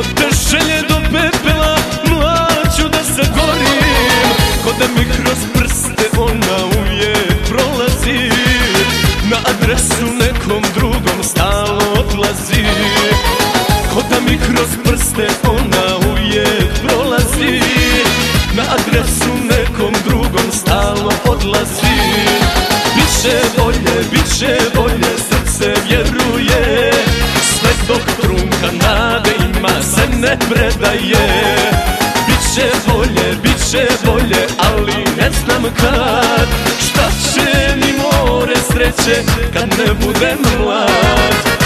Od želje do pepela mlađu da se gorim Ko da mi kroz prste ona uvijek prolazi. Na adresu nekom drugom stalo odlazi. Ko da mi kroz prste ona uvijek prolazi. Na adresu nekom drugom stalo odlazi. Biće bolje, biće bolje, srce vjeruje. Sve dok trunka nade ne predaje. Biće bolje, biće bolje, ali ne znam kad. Šta će mi more sreće kad ne budem mlad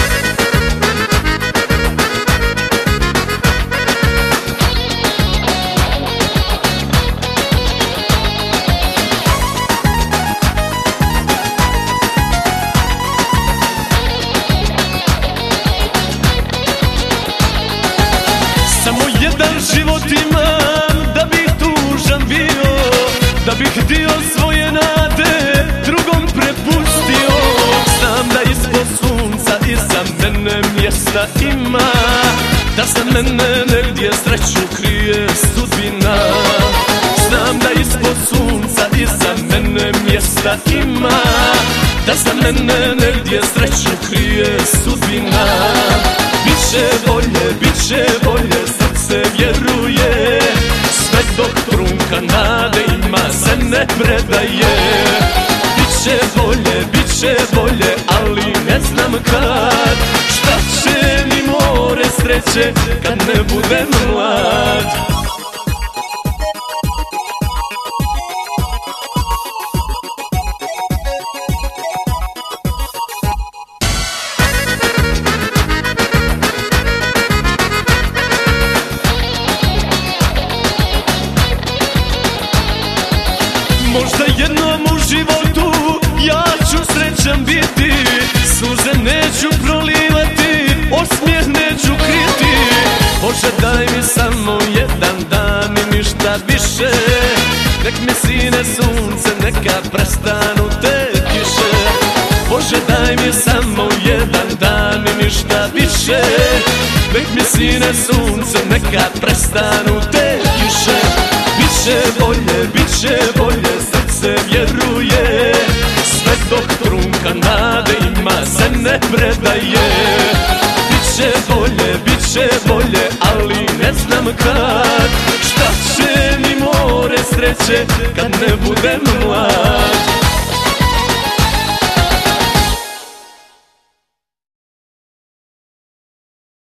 bih dio svoje nade drugom prepustio. Znam da ispod sunca iza mene mjesta ima. Da za mene negdje sreću krije sudbina. Znam da ispod sunca iza mene mjesta ima. Da za mene negdje sreću krije sudbina. Biće bolje, biće bolje, srce vjeruje. Sve dok trunka nade se ne predaje. Biće bolje, biće bolje, ali ne znam kad. Šta će mi more sreće kad ne budem životu ja ću srećan biti. Suze neću prolivati, osmijeh neću kriti. Bože daj mi samo jedan dan i ništa više. Nek mi sine sunce, neka prestanu te kiše. Bože daj mi samo jedan dan i ništa više. Nek mi sine sunce, neka prestanu te kiše. Biće bolje, biće bolje, ne predaje. Biće bolje, biće bolje, ali ne znam kad. Šta će mi more sreće kad ne budem